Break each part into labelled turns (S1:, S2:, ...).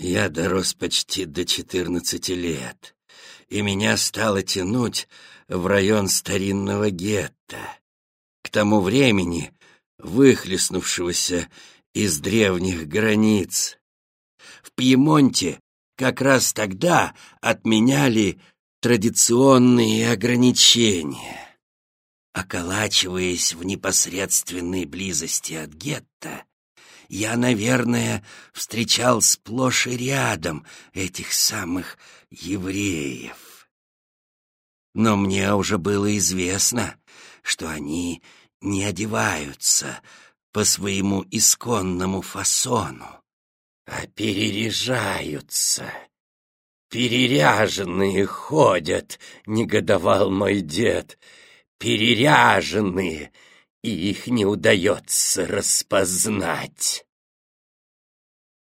S1: Я дорос почти до четырнадцати лет, и меня стало тянуть в район старинного гетто, к тому времени выхлестнувшегося из древних границ. В Пьемонте как раз тогда отменяли традиционные ограничения. Околачиваясь в непосредственной близости от гетто, я, наверное, встречал сплошь и рядом этих самых евреев. Но мне уже было известно, что они не одеваются по своему исконному фасону, а переряжаются. «Переряженные ходят», — негодовал мой дед, — «переряженные» и их не удается распознать.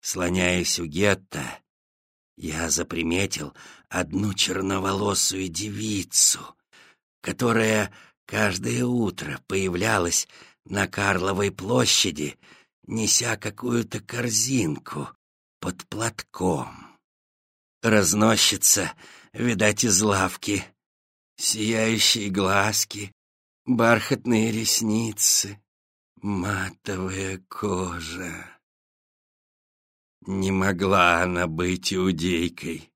S1: Слоняясь у гетто, я заприметил одну черноволосую девицу, которая каждое утро появлялась на Карловой площади, неся какую-то корзинку под платком. Разносчица, видать, из лавки, сияющие глазки, бархатные ресницы, матовая кожа. Не могла она быть иудейкой,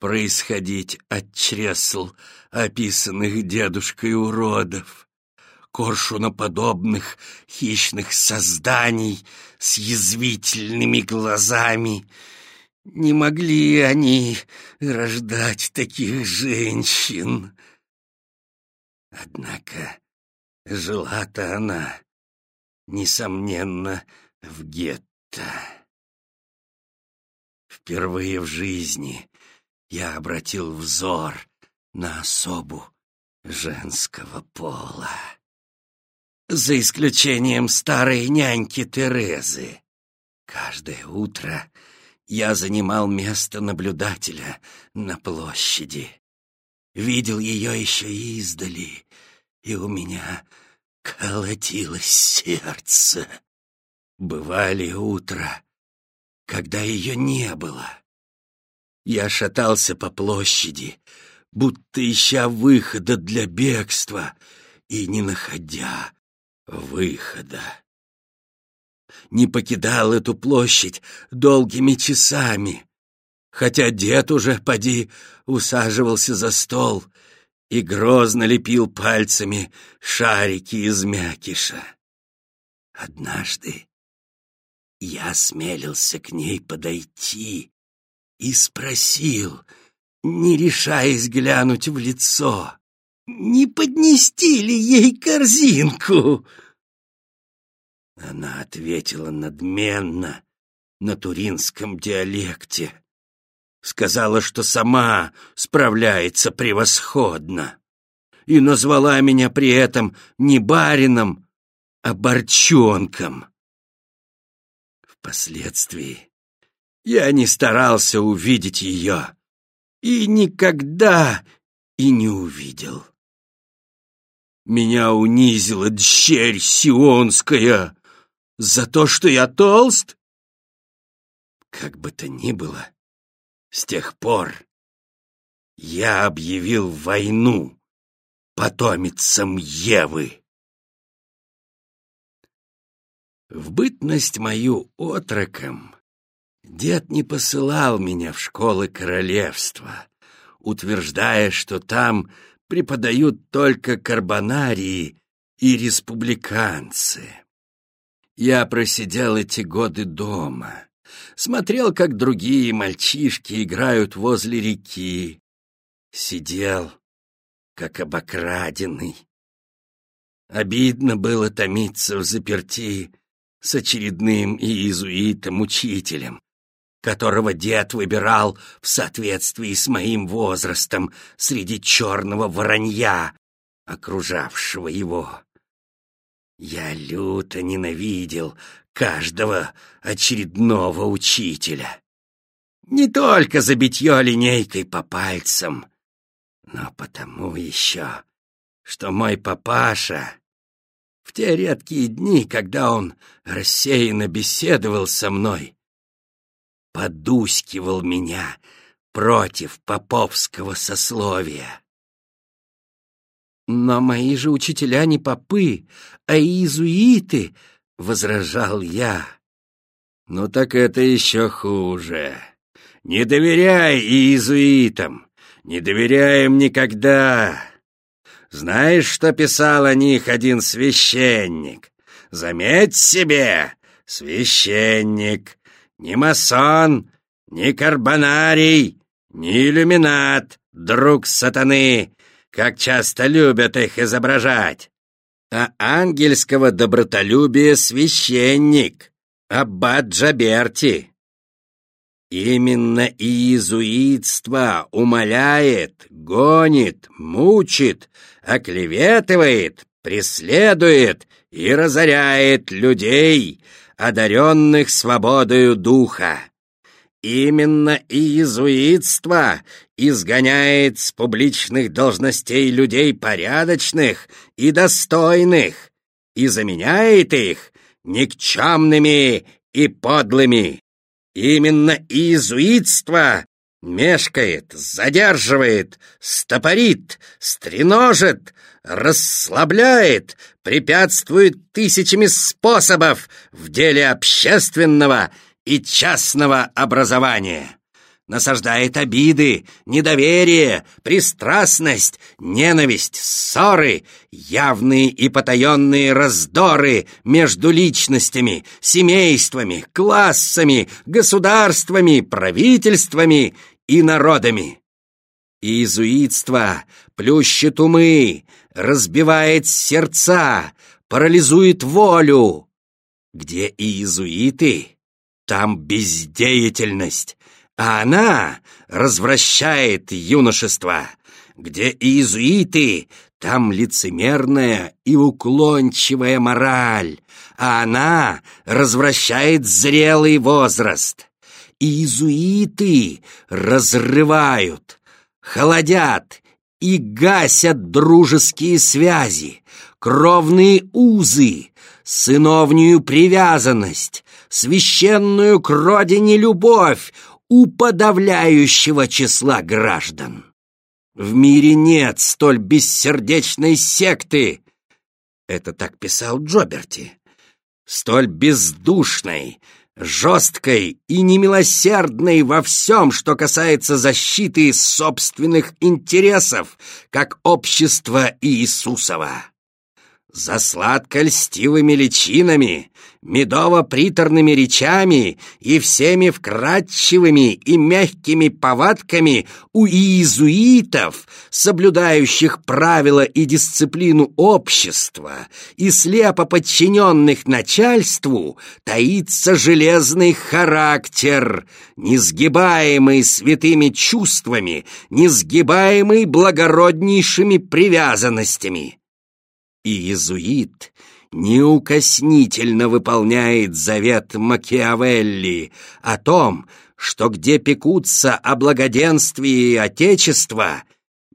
S1: происходить от чресл, описанных дедушкой уродов, коршуноподобных хищных созданий с язвительными глазами. Не могли они рождать таких женщин. Однако жила-то она, несомненно, в гетто. Впервые в жизни я обратил взор на особу женского пола. За исключением старой няньки Терезы. Каждое утро я занимал место наблюдателя на площади. Видел ее еще издали, и у меня колотилось сердце. Бывали утра, когда ее не было. Я шатался по площади, будто ища выхода для бегства и не находя выхода. Не покидал эту площадь долгими часами, хотя дед уже, поди, усаживался за стол и грозно лепил пальцами шарики из мякиша. Однажды я осмелился к ней подойти и спросил, не решаясь глянуть в лицо, не поднести ли ей корзинку. Она ответила надменно на туринском диалекте сказала, что сама справляется превосходно, и назвала меня при этом не барином, а борчонком. Впоследствии я не старался увидеть ее и никогда и не увидел. Меня унизила дщерь Сионская за то, что я толст? Как бы то ни было, с тех пор я объявил войну потомицам Евы. В бытность мою отроком дед не посылал меня в школы королевства, утверждая, что там преподают только карбонарии и республиканцы. Я просидел эти годы дома, смотрел, как другие мальчишки играют возле реки. Сидел, как обокраденный. Обидно было томиться в заперти с очередным иезуитом-учителем, которого дед выбирал в соответствии с моим возрастом среди черного воронья, окружавшего его. Я люто ненавидел каждого очередного учителя. Не только за битье линейкой по пальцам, но потому еще, что мой папаша в те редкие дни, когда он рассеянно беседовал со мной, подускивал меня против поповского сословия.
S2: «Но мои же учителя не попы, а иезуиты», — возражал я.
S1: «Ну так это еще хуже. Не доверяй иезуитам, не доверяем никогда. Знаешь, что писал о них один священник? Заметь себе, священник, не масон, не карбонарий, не иллюминат, друг сатаны, как часто любят их изображать, а ангельского добротолюбия священник, аббат Джаберти. Именно иезуитство умоляет, гонит, мучит, оклеветывает, преследует и разоряет людей, одаренных свободою духа. Именно иезуитство изгоняет с публичных должностей людей порядочных и достойных и заменяет их никчемными и подлыми. Именно иезуитство мешкает, задерживает, стопорит, стреножит, расслабляет, препятствует тысячами способов в деле общественного и частного образования. Насаждает обиды, недоверие, пристрастность, ненависть, ссоры, явные и потаенные раздоры между личностями, семействами, классами, государствами, правительствами и народами. Иезуитство плющит умы, разбивает сердца, парализует волю. Где иезуиты, там бездеятельность, а она развращает юношество. Где иезуиты, там лицемерная и уклончивая мораль, а она развращает зрелый возраст. Иезуиты разрывают, холодят и гасят дружеские связи, кровные узы, сыновнюю привязанность, священную к родине любовь у подавляющего числа граждан. В мире нет столь бессердечной секты, это так писал Джоберти, столь бездушной, жесткой и немилосердной во всем, что касается защиты собственных интересов, как общество Иисусова за сладко-льстивыми личинами, медово-приторными речами и всеми вкрадчивыми и мягкими повадками у иезуитов, соблюдающих правила и дисциплину общества и слепо подчиненных начальству, таится железный характер, несгибаемый святыми чувствами, несгибаемый благороднейшими привязанностями и иезуит неукоснительно выполняет завет Макиавелли о том, что где пекутся о благоденствии Отечества,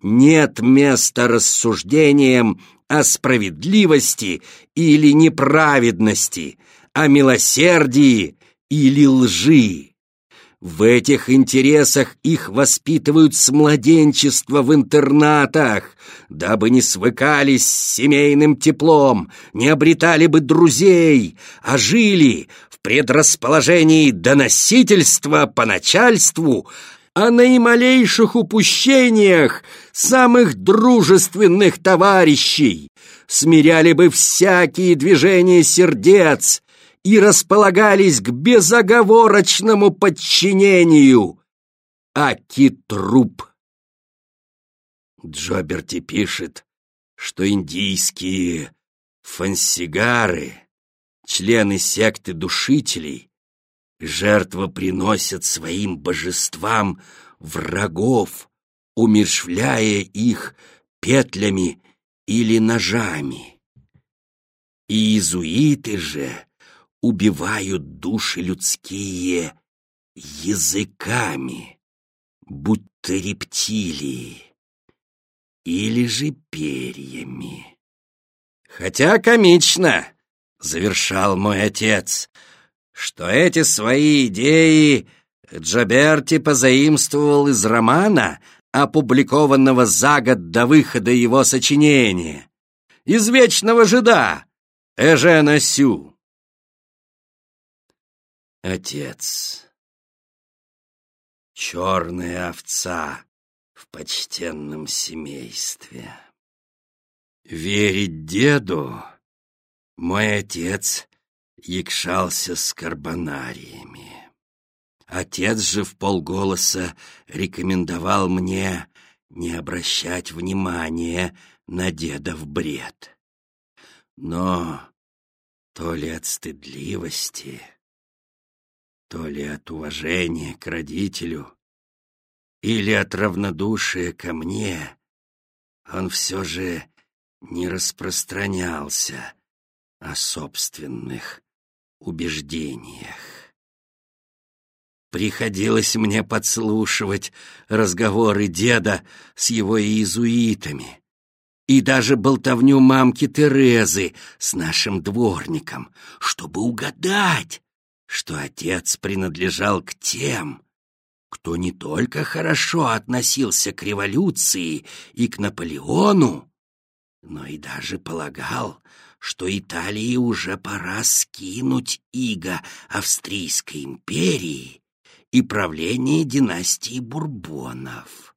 S1: нет места рассуждениям о справедливости или неправедности, о милосердии или лжи. В этих интересах их воспитывают с младенчества в интернатах, дабы не свыкались с семейным теплом, не обретали бы друзей, а жили в предрасположении доносительства по начальству, о наималейших упущениях самых дружественных товарищей, смиряли бы всякие движения сердец, и располагались к безоговорочному подчинению. Аки-труп. Джоберти пишет, что индийские фансигары, члены секты душителей, жертва приносят своим божествам врагов, умершвляя их петлями или ножами. И иезуиты же убивают души людские языками, будто рептилии, или же перьями. Хотя комично, завершал мой отец, что эти свои идеи Джаберти позаимствовал из романа, опубликованного за год до выхода его сочинения, из «Вечного жида» Эжена Сю. Отец. Черная овца в почтенном семействе. Верить деду мой отец якшался с карбонариями. Отец же в полголоса рекомендовал мне не обращать внимания на дедов бред. Но то ли от стыдливости, то ли от уважения к родителю, или от равнодушия ко мне, он все же не распространялся о собственных убеждениях. Приходилось мне подслушивать разговоры деда с его иезуитами и даже болтовню мамки Терезы с нашим дворником, чтобы угадать, что отец принадлежал к тем, кто не только хорошо относился к революции и к Наполеону, но и даже полагал, что Италии уже пора скинуть иго Австрийской империи и правление династии Бурбонов,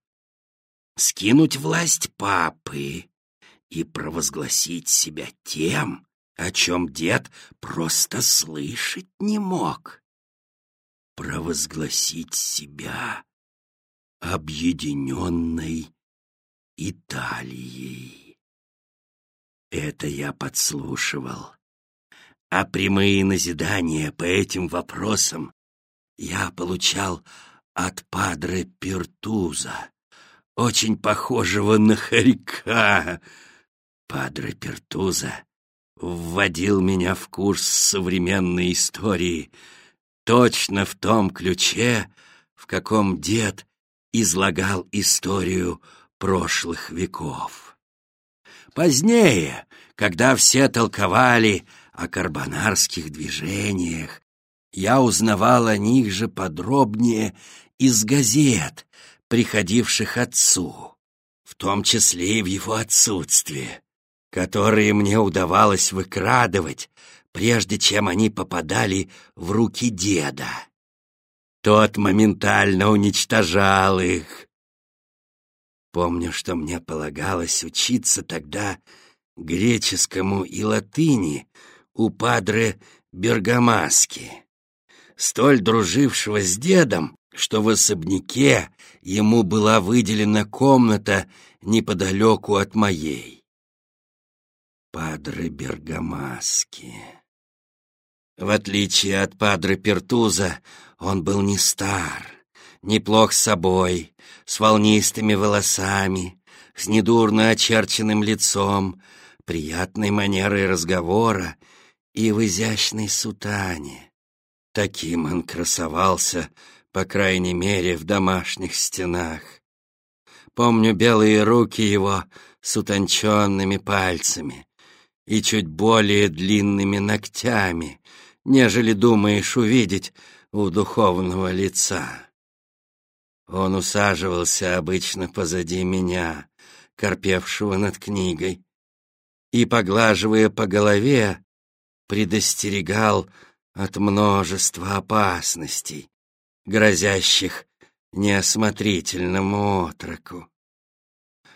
S1: скинуть власть папы и провозгласить себя тем, о чем дед просто слышать не мог. Провозгласить себя объединенной Италией. Это я подслушивал. А прямые назидания по этим вопросам я получал от падре Пертуза, очень похожего на хорька. Падре Пертуза вводил меня в курс современной истории точно в том ключе, в каком дед излагал историю прошлых веков. Позднее, когда все толковали о карбонарских движениях, я узнавал о них же подробнее из газет, приходивших отцу, в том числе и в его отсутствие, которые мне удавалось выкрадывать, прежде чем они попадали в руки деда. Тот моментально уничтожал их, Помню, что мне полагалось учиться тогда греческому и латыни у падре Бергамаски, столь дружившего с дедом, что в особняке ему была выделена комната неподалеку от моей. Падре Бергамаски. В отличие от падре Пертуза, он был не стар, неплох собой, с волнистыми волосами, с недурно очерченным лицом, приятной манерой разговора и в изящной сутане. Таким он красовался, по крайней мере, в домашних стенах. Помню белые руки его с утонченными пальцами и чуть более длинными ногтями, нежели думаешь увидеть у духовного лица. Он усаживался обычно позади меня, корпевшего над книгой, и, поглаживая по голове, предостерегал от множества опасностей, грозящих неосмотрительному отроку.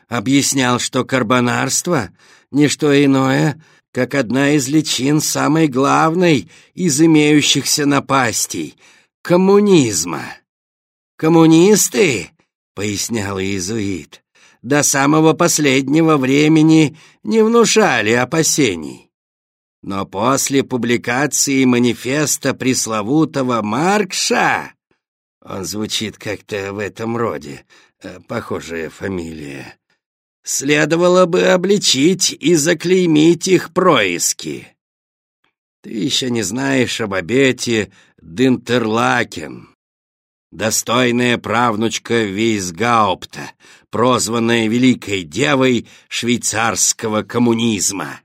S1: Объяснял, что карбонарство — не что иное, как одна из личин самой главной из имеющихся напастей — коммунизма. «Коммунисты», — пояснял иезуит, — «до самого последнего времени не внушали опасений. Но после публикации манифеста пресловутого Маркша, он звучит как-то в этом роде, э, похожая фамилия, следовало бы обличить и заклеймить их происки. Ты еще не знаешь об обете Динтерлакен, достойная правнучка Вейсгаупта, прозванная Великой Девой швейцарского коммунизма.